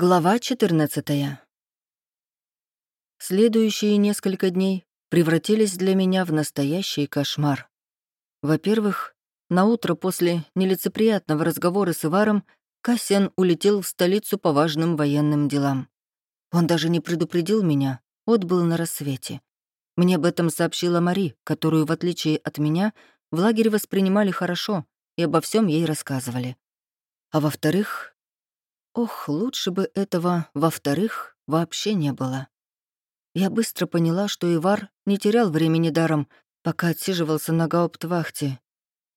Глава 14 Следующие несколько дней превратились для меня в настоящий кошмар. Во-первых, на утро после нелицеприятного разговора с Иваром Кассиан улетел в столицу по важным военным делам. Он даже не предупредил меня, отбыл на рассвете. Мне об этом сообщила Мари, которую, в отличие от меня, в лагере воспринимали хорошо и обо всем ей рассказывали. А во-вторых, ох, лучше бы этого, во-вторых, вообще не было. Я быстро поняла, что Ивар не терял времени даром, пока отсиживался на гауптвахте.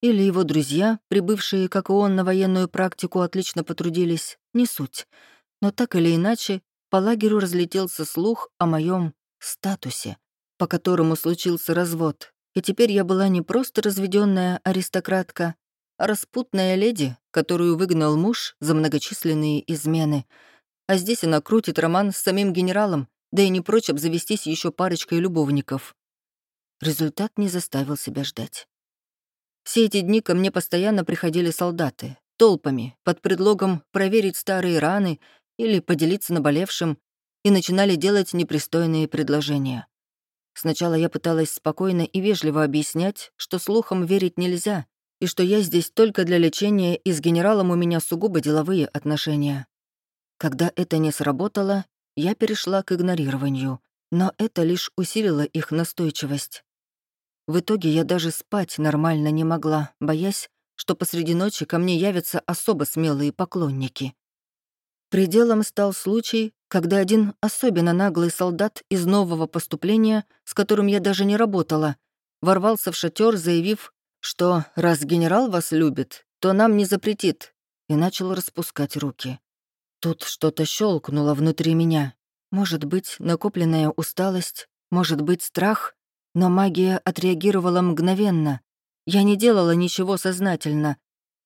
Или его друзья, прибывшие, как и он, на военную практику, отлично потрудились, не суть. Но так или иначе, по лагерю разлетелся слух о моем статусе, по которому случился развод, и теперь я была не просто разведенная аристократка, распутная леди, которую выгнал муж за многочисленные измены. А здесь она крутит роман с самим генералом, да и не прочь обзавестись еще парочкой любовников. Результат не заставил себя ждать. Все эти дни ко мне постоянно приходили солдаты, толпами, под предлогом проверить старые раны или поделиться наболевшим, и начинали делать непристойные предложения. Сначала я пыталась спокойно и вежливо объяснять, что слухам верить нельзя, и что я здесь только для лечения, и с генералом у меня сугубо деловые отношения. Когда это не сработало, я перешла к игнорированию, но это лишь усилило их настойчивость. В итоге я даже спать нормально не могла, боясь, что посреди ночи ко мне явятся особо смелые поклонники. Пределом стал случай, когда один особенно наглый солдат из нового поступления, с которым я даже не работала, ворвался в шатер, заявив, что раз генерал вас любит, то нам не запретит, и начал распускать руки. Тут что-то щелкнуло внутри меня. Может быть, накопленная усталость, может быть, страх, но магия отреагировала мгновенно. Я не делала ничего сознательно,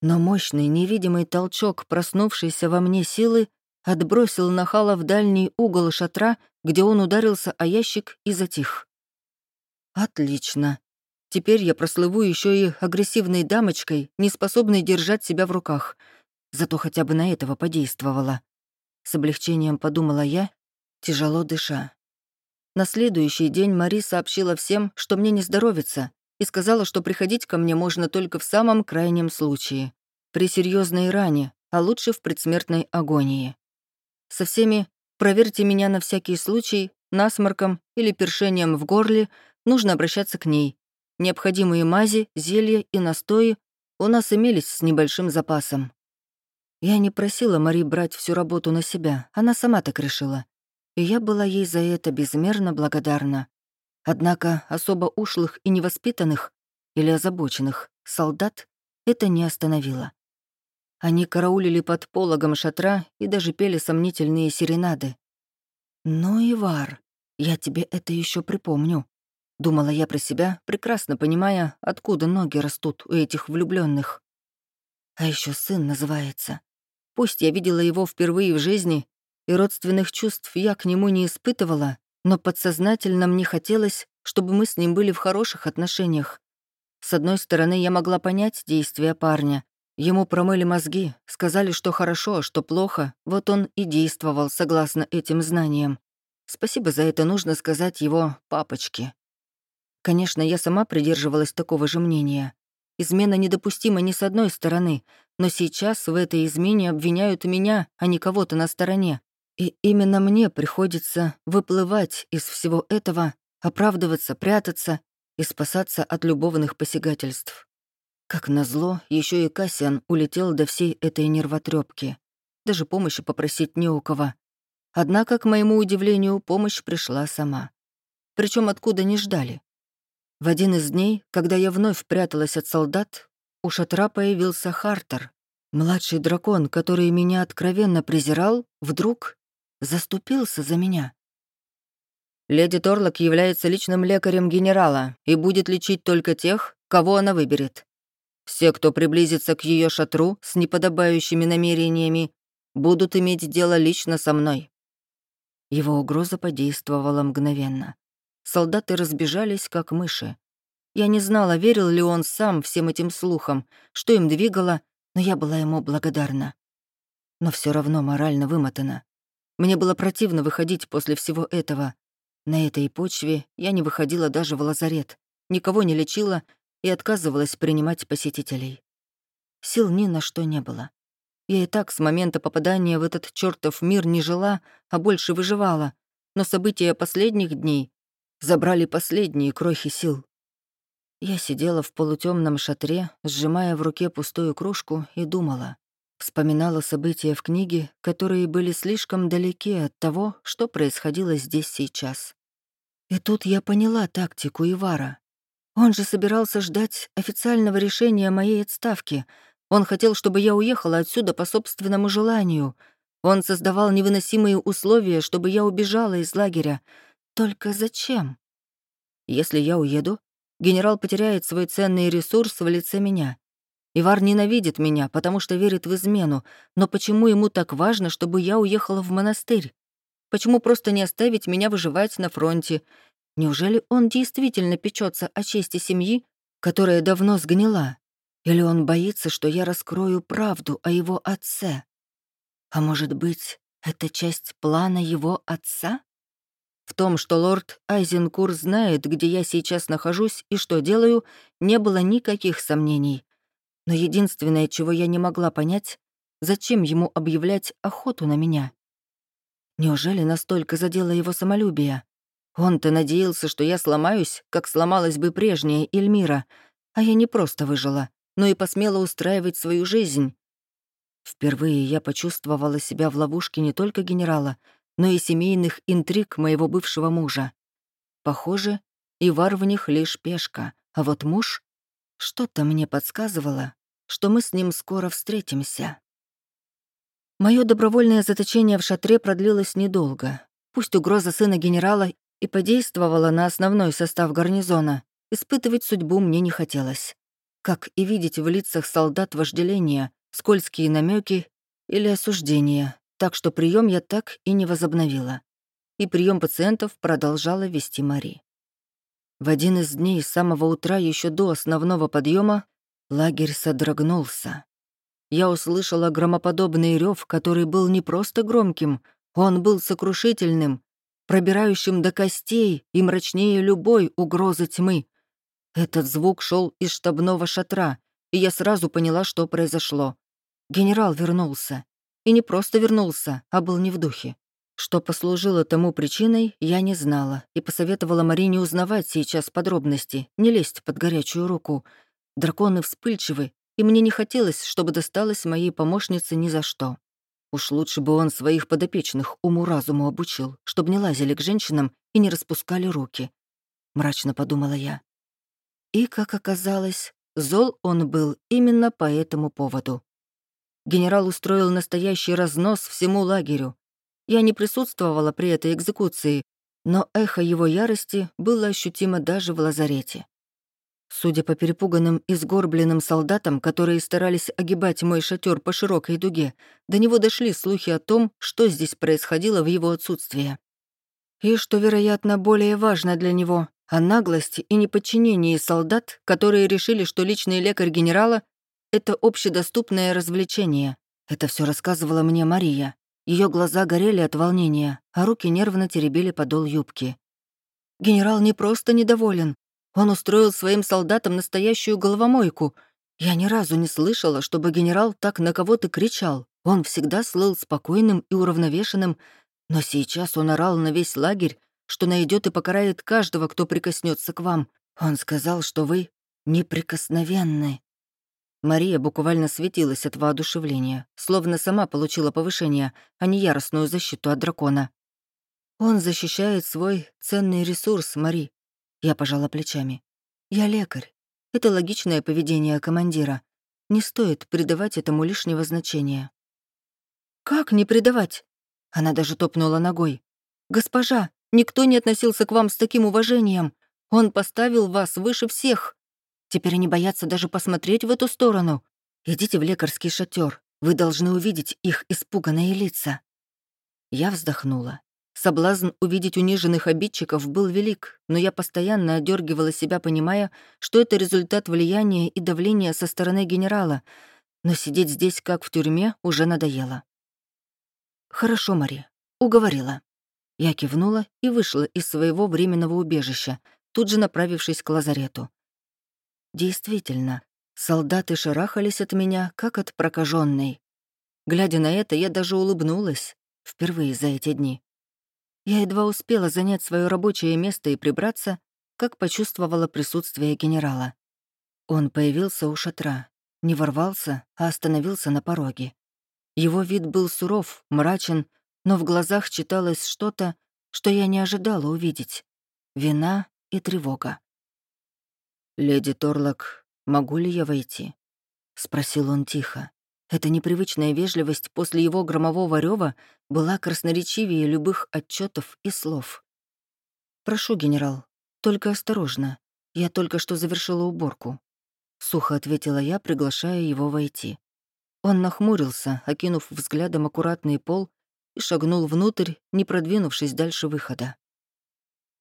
но мощный невидимый толчок проснувшейся во мне силы отбросил нахала в дальний угол шатра, где он ударился о ящик и затих. Отлично. Теперь я прослыву еще и агрессивной дамочкой, не способной держать себя в руках. Зато хотя бы на этого подействовала. С облегчением подумала я, тяжело дыша. На следующий день Мари сообщила всем, что мне не здоровится, и сказала, что приходить ко мне можно только в самом крайнем случае. При серьезной ране, а лучше в предсмертной агонии. Со всеми «проверьте меня на всякий случай», насморком или першением в горле, нужно обращаться к ней. Необходимые мази, зелья и настои у нас имелись с небольшим запасом. Я не просила Мари брать всю работу на себя, она сама так решила. И я была ей за это безмерно благодарна. Однако особо ушлых и невоспитанных или озабоченных солдат это не остановило. Они караулили под пологом шатра и даже пели сомнительные серенады. «Ну, Ивар, я тебе это еще припомню», — думала я про себя, прекрасно понимая, откуда ноги растут у этих влюбленных. А еще сын называется. Пусть я видела его впервые в жизни, и родственных чувств я к нему не испытывала, но подсознательно мне хотелось, чтобы мы с ним были в хороших отношениях. С одной стороны, я могла понять действия парня, Ему промыли мозги, сказали, что хорошо, а что плохо, вот он и действовал согласно этим знаниям. Спасибо за это нужно сказать его папочке. Конечно, я сама придерживалась такого же мнения. Измена недопустима ни с одной стороны, но сейчас в этой измене обвиняют меня, а не кого-то на стороне. И именно мне приходится выплывать из всего этого, оправдываться, прятаться и спасаться от любовных посягательств. Как назло, еще и Кассиан улетел до всей этой нервотрепки. Даже помощи попросить не у кого. Однако, к моему удивлению, помощь пришла сама. Причем откуда не ждали. В один из дней, когда я вновь пряталась от солдат, у шатра появился Хартер. Младший дракон, который меня откровенно презирал, вдруг заступился за меня. «Леди Торлок является личным лекарем генерала и будет лечить только тех, кого она выберет. Все, кто приблизится к ее шатру с неподобающими намерениями, будут иметь дело лично со мной». Его угроза подействовала мгновенно. Солдаты разбежались, как мыши. Я не знала, верил ли он сам всем этим слухам, что им двигало, но я была ему благодарна. Но все равно морально вымотана. Мне было противно выходить после всего этого. На этой почве я не выходила даже в лазарет, никого не лечила и отказывалась принимать посетителей. Сил ни на что не было. Я и так с момента попадания в этот чертов мир не жила, а больше выживала, но события последних дней забрали последние крохи сил. Я сидела в полутемном шатре, сжимая в руке пустую кружку, и думала. Вспоминала события в книге, которые были слишком далеки от того, что происходило здесь сейчас. И тут я поняла тактику Ивара. Он же собирался ждать официального решения моей отставки. Он хотел, чтобы я уехала отсюда по собственному желанию. Он создавал невыносимые условия, чтобы я убежала из лагеря. Только зачем? Если я уеду, генерал потеряет свой ценный ресурс в лице меня. Ивар ненавидит меня, потому что верит в измену, но почему ему так важно, чтобы я уехала в монастырь? Почему просто не оставить меня выживать на фронте? Неужели он действительно печется о чести семьи, которая давно сгнила? Или он боится, что я раскрою правду о его отце? А может быть, это часть плана его отца? В том, что лорд Айзенкур знает, где я сейчас нахожусь и что делаю, не было никаких сомнений. Но единственное, чего я не могла понять, зачем ему объявлять охоту на меня? Неужели настолько задело его самолюбие? Он-то надеялся, что я сломаюсь, как сломалась бы прежняя Эльмира, а я не просто выжила, но и посмела устраивать свою жизнь. Впервые я почувствовала себя в ловушке не только генерала, но и семейных интриг моего бывшего мужа. Похоже, Ивар в них лишь пешка, а вот муж что-то мне подсказывало, что мы с ним скоро встретимся. Мое добровольное заточение в шатре продлилось недолго. Пусть угроза сына генерала и подействовала на основной состав гарнизона, испытывать судьбу мне не хотелось. Как и видеть в лицах солдат вожделение, скользкие намеки или осуждения, так что прием я так и не возобновила. И прием пациентов продолжала вести Мари. В один из дней с самого утра, еще до основного подъема, лагерь содрогнулся. Я услышала громоподобный рев, который был не просто громким, он был сокрушительным, пробирающим до костей и мрачнее любой угрозы тьмы. Этот звук шел из штабного шатра, и я сразу поняла, что произошло. Генерал вернулся. И не просто вернулся, а был не в духе. Что послужило тому причиной, я не знала и посоветовала Марине узнавать сейчас подробности, не лезть под горячую руку. Драконы вспыльчивы, и мне не хотелось, чтобы досталось моей помощнице ни за что. Уж лучше бы он своих подопечных уму-разуму обучил, чтобы не лазили к женщинам и не распускали руки. Мрачно подумала я. И, как оказалось, зол он был именно по этому поводу. Генерал устроил настоящий разнос всему лагерю, я не присутствовала при этой экзекуции, но эхо его ярости было ощутимо даже в лазарете. Судя по перепуганным и сгорбленным солдатам, которые старались огибать мой шатер по широкой дуге, до него дошли слухи о том, что здесь происходило в его отсутствие. И, что, вероятно, более важно для него, о наглости и неподчинении солдат, которые решили, что личный лекарь генерала — это общедоступное развлечение. Это все рассказывала мне Мария. Ее глаза горели от волнения, а руки нервно теребили подол юбки. Генерал не просто недоволен. Он устроил своим солдатам настоящую головомойку. Я ни разу не слышала, чтобы генерал так на кого-то кричал. Он всегда слыл спокойным и уравновешенным, но сейчас он орал на весь лагерь, что найдет и покарает каждого, кто прикоснется к вам. Он сказал, что вы неприкосновенны. Мария буквально светилась от воодушевления, словно сама получила повышение, а не яростную защиту от дракона. «Он защищает свой ценный ресурс, Мари», — я пожала плечами. «Я лекарь. Это логичное поведение командира. Не стоит придавать этому лишнего значения». «Как не придавать?» Она даже топнула ногой. «Госпожа, никто не относился к вам с таким уважением. Он поставил вас выше всех. Теперь они боятся даже посмотреть в эту сторону. Идите в лекарский шатер. Вы должны увидеть их испуганные лица». Я вздохнула. Соблазн увидеть униженных обидчиков был велик, но я постоянно одергивала себя, понимая, что это результат влияния и давления со стороны генерала, но сидеть здесь, как в тюрьме, уже надоело. «Хорошо, Мари, уговорила. Я кивнула и вышла из своего временного убежища, тут же направившись к лазарету. Действительно, солдаты шарахались от меня, как от прокаженной. Глядя на это, я даже улыбнулась, впервые за эти дни. Я едва успела занять свое рабочее место и прибраться, как почувствовала присутствие генерала. Он появился у шатра, не ворвался, а остановился на пороге. Его вид был суров, мрачен, но в глазах читалось что-то, что я не ожидала увидеть. Вина и тревога. «Леди Торлок, могу ли я войти?» — спросил он тихо. Эта непривычная вежливость после его громового рёва была красноречивее любых отчетов и слов. «Прошу, генерал, только осторожно. Я только что завершила уборку», — сухо ответила я, приглашая его войти. Он нахмурился, окинув взглядом аккуратный пол, и шагнул внутрь, не продвинувшись дальше выхода.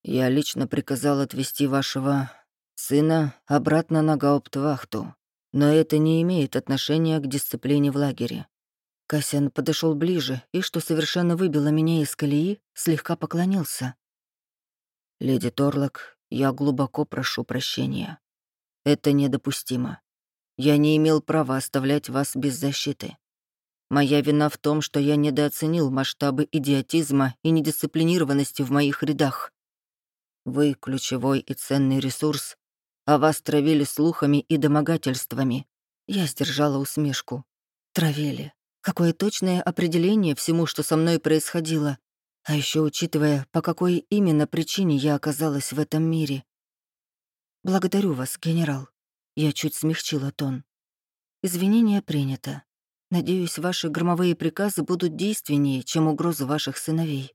«Я лично приказал отвезти вашего сына обратно на гауптвахту, но это не имеет отношения к дисциплине в лагере». Касян подошел ближе и, что совершенно выбило меня из колеи, слегка поклонился. «Леди Торлок, я глубоко прошу прощения. Это недопустимо. Я не имел права оставлять вас без защиты. Моя вина в том, что я недооценил масштабы идиотизма и недисциплинированности в моих рядах. Вы — ключевой и ценный ресурс, а вас травили слухами и домогательствами. Я сдержала усмешку. Травили. Какое точное определение всему, что со мной происходило. А еще учитывая, по какой именно причине я оказалась в этом мире. Благодарю вас, генерал. Я чуть смягчила тон. Извинения принято. Надеюсь, ваши громовые приказы будут действеннее, чем угрозы ваших сыновей.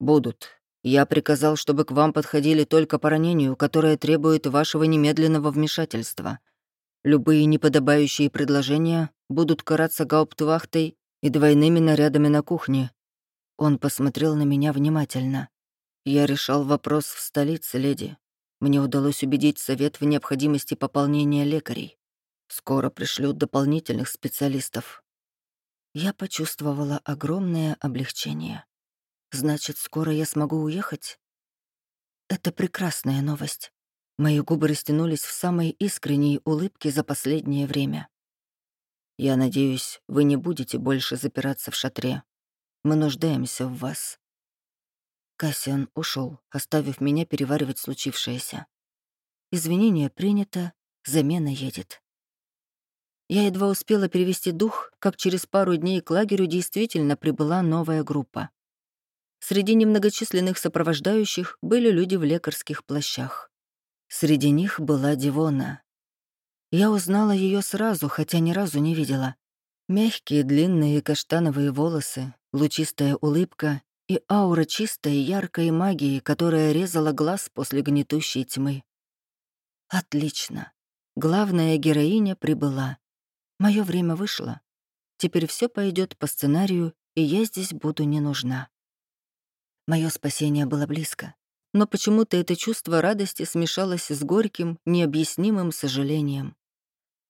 Будут. Я приказал, чтобы к вам подходили только по ранению, которое требует вашего немедленного вмешательства. Любые неподобающие предложения будут караться гауптвахтой и двойными нарядами на кухне. Он посмотрел на меня внимательно. Я решал вопрос в столице, леди. Мне удалось убедить совет в необходимости пополнения лекарей. Скоро пришлют дополнительных специалистов. Я почувствовала огромное облегчение. Значит, скоро я смогу уехать? Это прекрасная новость. Мои губы растянулись в самой искренней улыбке за последнее время. Я надеюсь, вы не будете больше запираться в шатре. Мы нуждаемся в вас. Кассиан ушел, оставив меня переваривать случившееся. Извинение принято, замена едет. Я едва успела перевести дух, как через пару дней к лагерю действительно прибыла новая группа. Среди немногочисленных сопровождающих были люди в лекарских плащах. Среди них была Дивона. Я узнала ее сразу, хотя ни разу не видела. Мягкие длинные каштановые волосы, лучистая улыбка и аура чистой яркой магии, которая резала глаз после гнетущей тьмы. Отлично. Главная героиня прибыла. Мое время вышло. Теперь все пойдет по сценарию, и я здесь буду не нужна. Мое спасение было близко, но почему-то это чувство радости смешалось с горьким, необъяснимым сожалением.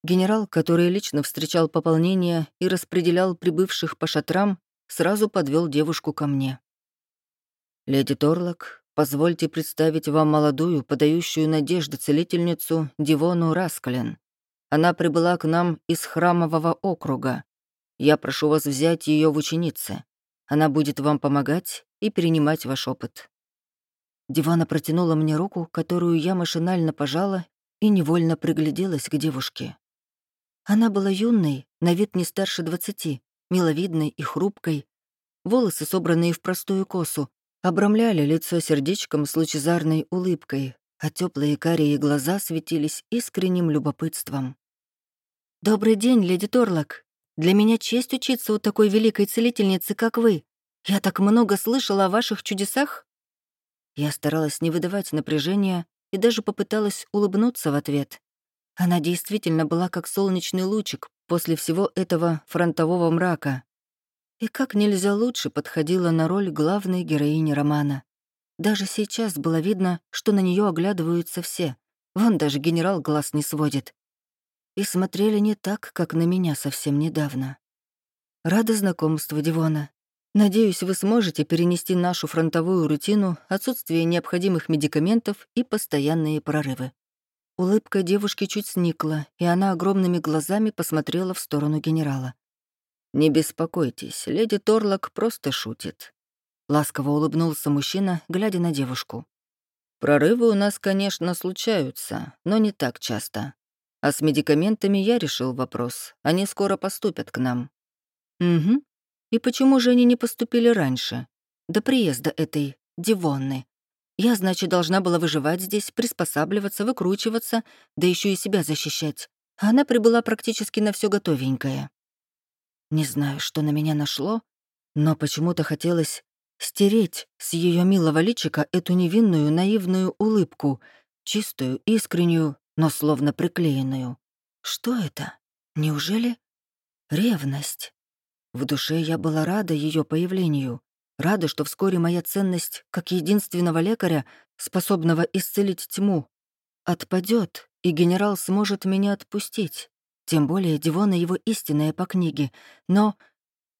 Генерал, который лично встречал пополнение и распределял прибывших по шатрам, сразу подвел девушку ко мне. «Леди Торлок, позвольте представить вам молодую, подающую надежды целительницу Дивону Раскален. Она прибыла к нам из храмового округа. Я прошу вас взять ее в ученицы. Она будет вам помогать и перенимать ваш опыт». Дивана протянула мне руку, которую я машинально пожала и невольно пригляделась к девушке. Она была юной, на вид не старше двадцати, миловидной и хрупкой. Волосы, собранные в простую косу, обрамляли лицо сердечком с лучезарной улыбкой, а теплые карие глаза светились искренним любопытством. «Добрый день, леди Торлок. Для меня честь учиться у такой великой целительницы, как вы. Я так много слышала о ваших чудесах». Я старалась не выдавать напряжения и даже попыталась улыбнуться в ответ. Она действительно была как солнечный лучик после всего этого фронтового мрака, и как нельзя лучше подходила на роль главной героини романа. Даже сейчас было видно, что на нее оглядываются все. Вон даже генерал глаз не сводит. И смотрели не так, как на меня совсем недавно. Рада знакомству, Дивона. Надеюсь, вы сможете перенести нашу фронтовую рутину, отсутствие необходимых медикаментов и постоянные прорывы». Улыбка девушки чуть сникла, и она огромными глазами посмотрела в сторону генерала. «Не беспокойтесь, леди Торлок просто шутит». Ласково улыбнулся мужчина, глядя на девушку. «Прорывы у нас, конечно, случаются, но не так часто. А с медикаментами я решил вопрос. Они скоро поступят к нам». «Угу. И почему же они не поступили раньше? До приезда этой Дивонны. Я, значит, должна была выживать здесь, приспосабливаться, выкручиваться, да еще и себя защищать. А она прибыла практически на все готовенькое. Не знаю, что на меня нашло, но почему-то хотелось стереть с ее милого личика эту невинную наивную улыбку, чистую, искреннюю, но словно приклеенную. Что это? Неужели ревность? В душе я была рада ее появлению, рада, что вскоре моя ценность как единственного лекаря, способного исцелить тьму, отпадет, и генерал сможет меня отпустить. Тем более Дивона его истинная по книге, но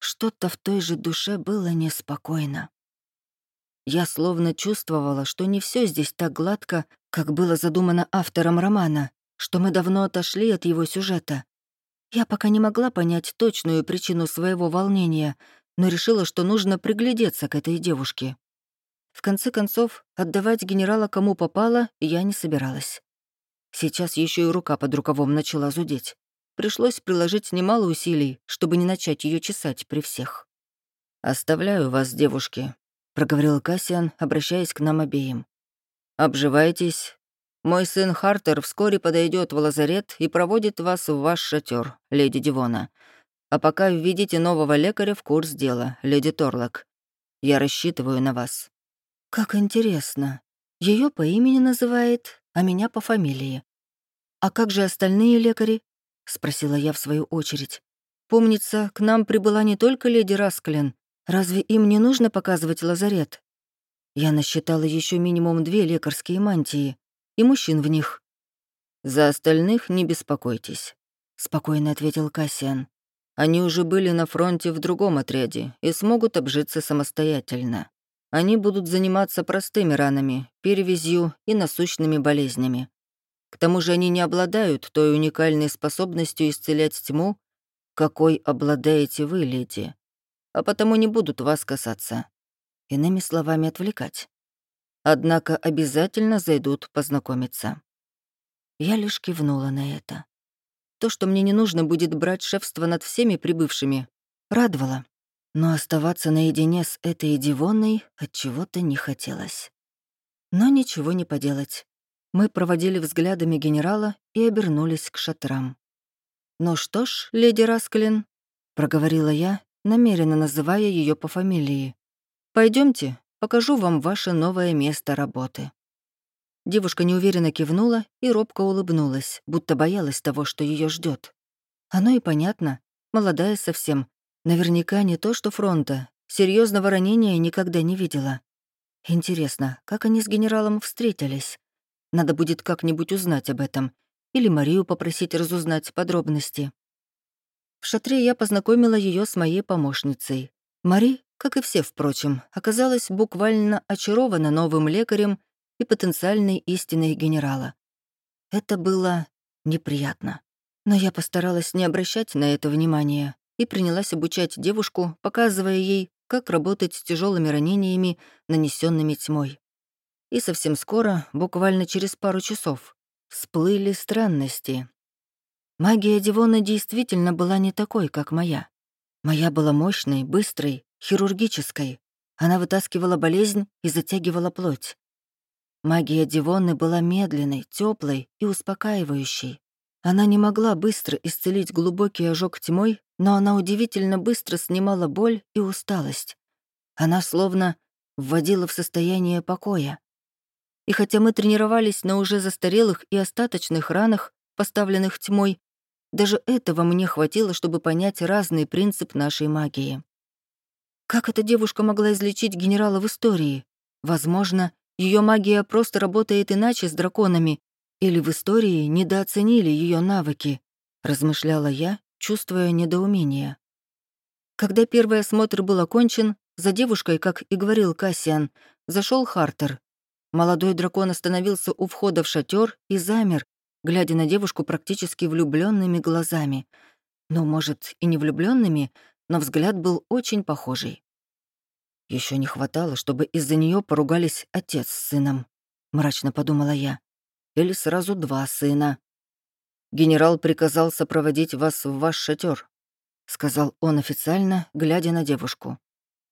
что-то в той же душе было неспокойно. Я словно чувствовала, что не все здесь так гладко, как было задумано автором романа, что мы давно отошли от его сюжета. Я пока не могла понять точную причину своего волнения, но решила, что нужно приглядеться к этой девушке. В конце концов, отдавать генерала кому попало я не собиралась. Сейчас еще и рука под рукавом начала зудеть. Пришлось приложить немало усилий, чтобы не начать ее чесать при всех. «Оставляю вас, девушки», — проговорил Кассиан, обращаясь к нам обеим. «Обживайтесь. Мой сын Хартер вскоре подойдет в лазарет и проводит вас в ваш шатер, леди Дивона. А пока введите нового лекаря в курс дела, леди Торлок. Я рассчитываю на вас». «Как интересно. Ее по имени называет, а меня по фамилии. А как же остальные лекари? — спросила я в свою очередь. «Помнится, к нам прибыла не только леди Расклин. Разве им не нужно показывать лазарет?» Я насчитала еще минимум две лекарские мантии, и мужчин в них. «За остальных не беспокойтесь», — спокойно ответил Кассиан. «Они уже были на фронте в другом отряде и смогут обжиться самостоятельно. Они будут заниматься простыми ранами, перевязью и насущными болезнями. К тому же они не обладают той уникальной способностью исцелять тьму, какой обладаете вы, леди, а потому не будут вас касаться. Иными словами, отвлекать. Однако обязательно зайдут познакомиться. Я лишь кивнула на это. То, что мне не нужно будет брать шефство над всеми прибывшими, радовало. Но оставаться наедине с этой Дивонной от чего-то не хотелось. Но ничего не поделать. Мы проводили взглядами генерала и обернулись к шатрам. «Ну что ж, леди Расклин», — проговорила я, намеренно называя ее по фамилии. Пойдемте, покажу вам ваше новое место работы». Девушка неуверенно кивнула и робко улыбнулась, будто боялась того, что ее ждет. Оно и понятно, молодая совсем, наверняка не то что фронта, серьезного ранения никогда не видела. Интересно, как они с генералом встретились? Надо будет как-нибудь узнать об этом. Или Марию попросить разузнать подробности. В шатре я познакомила ее с моей помощницей. Мари, как и все, впрочем, оказалась буквально очарована новым лекарем и потенциальной истиной генерала. Это было неприятно. Но я постаралась не обращать на это внимания и принялась обучать девушку, показывая ей, как работать с тяжелыми ранениями, нанесенными тьмой. И совсем скоро, буквально через пару часов, всплыли странности. Магия Дивона действительно была не такой, как моя. Моя была мощной, быстрой, хирургической. Она вытаскивала болезнь и затягивала плоть. Магия Дивоны была медленной, теплой и успокаивающей. Она не могла быстро исцелить глубокий ожог тьмой, но она удивительно быстро снимала боль и усталость. Она словно вводила в состояние покоя. И хотя мы тренировались на уже застарелых и остаточных ранах, поставленных тьмой, даже этого мне хватило, чтобы понять разный принцип нашей магии. Как эта девушка могла излечить генерала в истории? Возможно, ее магия просто работает иначе с драконами, или в истории недооценили ее навыки, размышляла я, чувствуя недоумение. Когда первый осмотр был окончен, за девушкой, как и говорил Кассиан, зашел Хартер. Молодой дракон остановился у входа в шатер и замер, глядя на девушку практически влюбленными глазами. Ну, может, и не влюбленными, но взгляд был очень похожий. Еще не хватало, чтобы из-за нее поругались отец с сыном, мрачно подумала я. Или сразу два сына. Генерал приказал сопроводить вас в ваш шатер, сказал он официально, глядя на девушку.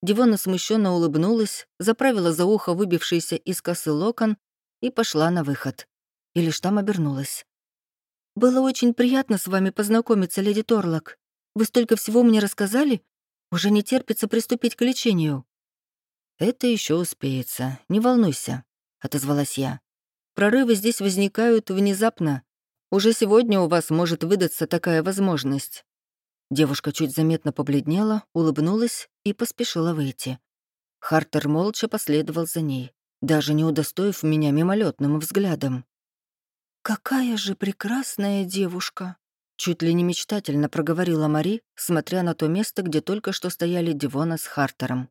Дивона смущенно улыбнулась, заправила за ухо выбившийся из косы локон и пошла на выход. И лишь там обернулась. «Было очень приятно с вами познакомиться, леди Торлок. Вы столько всего мне рассказали. Уже не терпится приступить к лечению». «Это еще успеется, не волнуйся», — отозвалась я. «Прорывы здесь возникают внезапно. Уже сегодня у вас может выдаться такая возможность». Девушка чуть заметно побледнела, улыбнулась и поспешила выйти. Хартер молча последовал за ней, даже не удостоив меня мимолетным взглядом. «Какая же прекрасная девушка!» Чуть ли не мечтательно проговорила Мари, смотря на то место, где только что стояли Дивона с Хартером.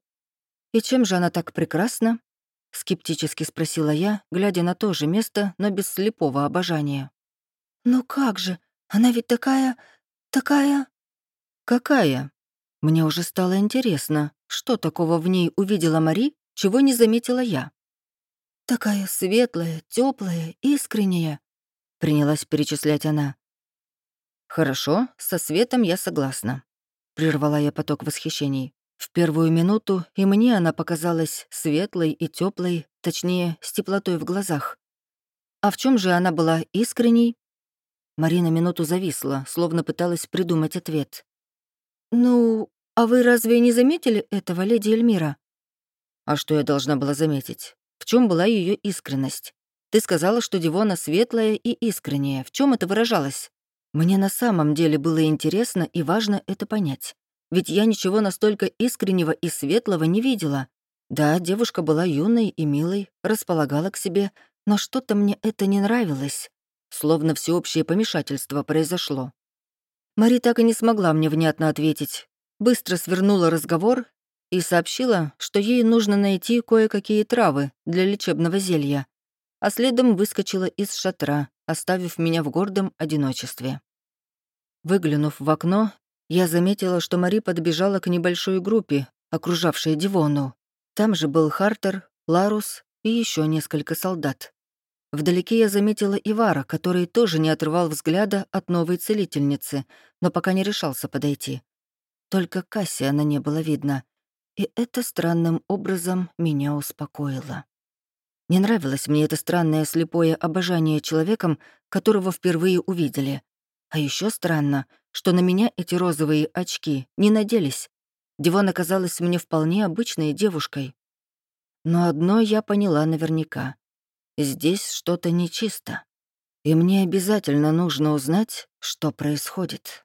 «И чем же она так прекрасна?» — скептически спросила я, глядя на то же место, но без слепого обожания. «Ну как же, она ведь такая... такая...» «Какая?» Мне уже стало интересно, что такого в ней увидела Мари, чего не заметила я. «Такая светлая, теплая, искренняя», — принялась перечислять она. «Хорошо, со светом я согласна», — прервала я поток восхищений. В первую минуту и мне она показалась светлой и теплой, точнее, с теплотой в глазах. А в чем же она была искренней? Марина минуту зависла, словно пыталась придумать ответ. «Ну, а вы разве не заметили этого, леди Эльмира?» «А что я должна была заметить? В чем была ее искренность? Ты сказала, что Дивона светлая и искренняя. В чем это выражалось?» Мне на самом деле было интересно и важно это понять. Ведь я ничего настолько искреннего и светлого не видела. Да, девушка была юной и милой, располагала к себе, но что-то мне это не нравилось. Словно всеобщее помешательство произошло. Мари так и не смогла мне внятно ответить. Быстро свернула разговор и сообщила, что ей нужно найти кое-какие травы для лечебного зелья, а следом выскочила из шатра, оставив меня в гордом одиночестве. Выглянув в окно, я заметила, что Мари подбежала к небольшой группе, окружавшей Дивону. Там же был Хартер, Ларус и еще несколько солдат. Вдалеке я заметила Ивара, который тоже не отрывал взгляда от новой целительницы, но пока не решался подойти. Только Кассиана не было видно, и это странным образом меня успокоило. Не нравилось мне это странное слепое обожание человеком, которого впервые увидели. А еще странно, что на меня эти розовые очки не наделись. Диван оказалась мне вполне обычной девушкой. Но одно я поняла наверняка. Здесь что-то нечисто. И мне обязательно нужно узнать, что происходит.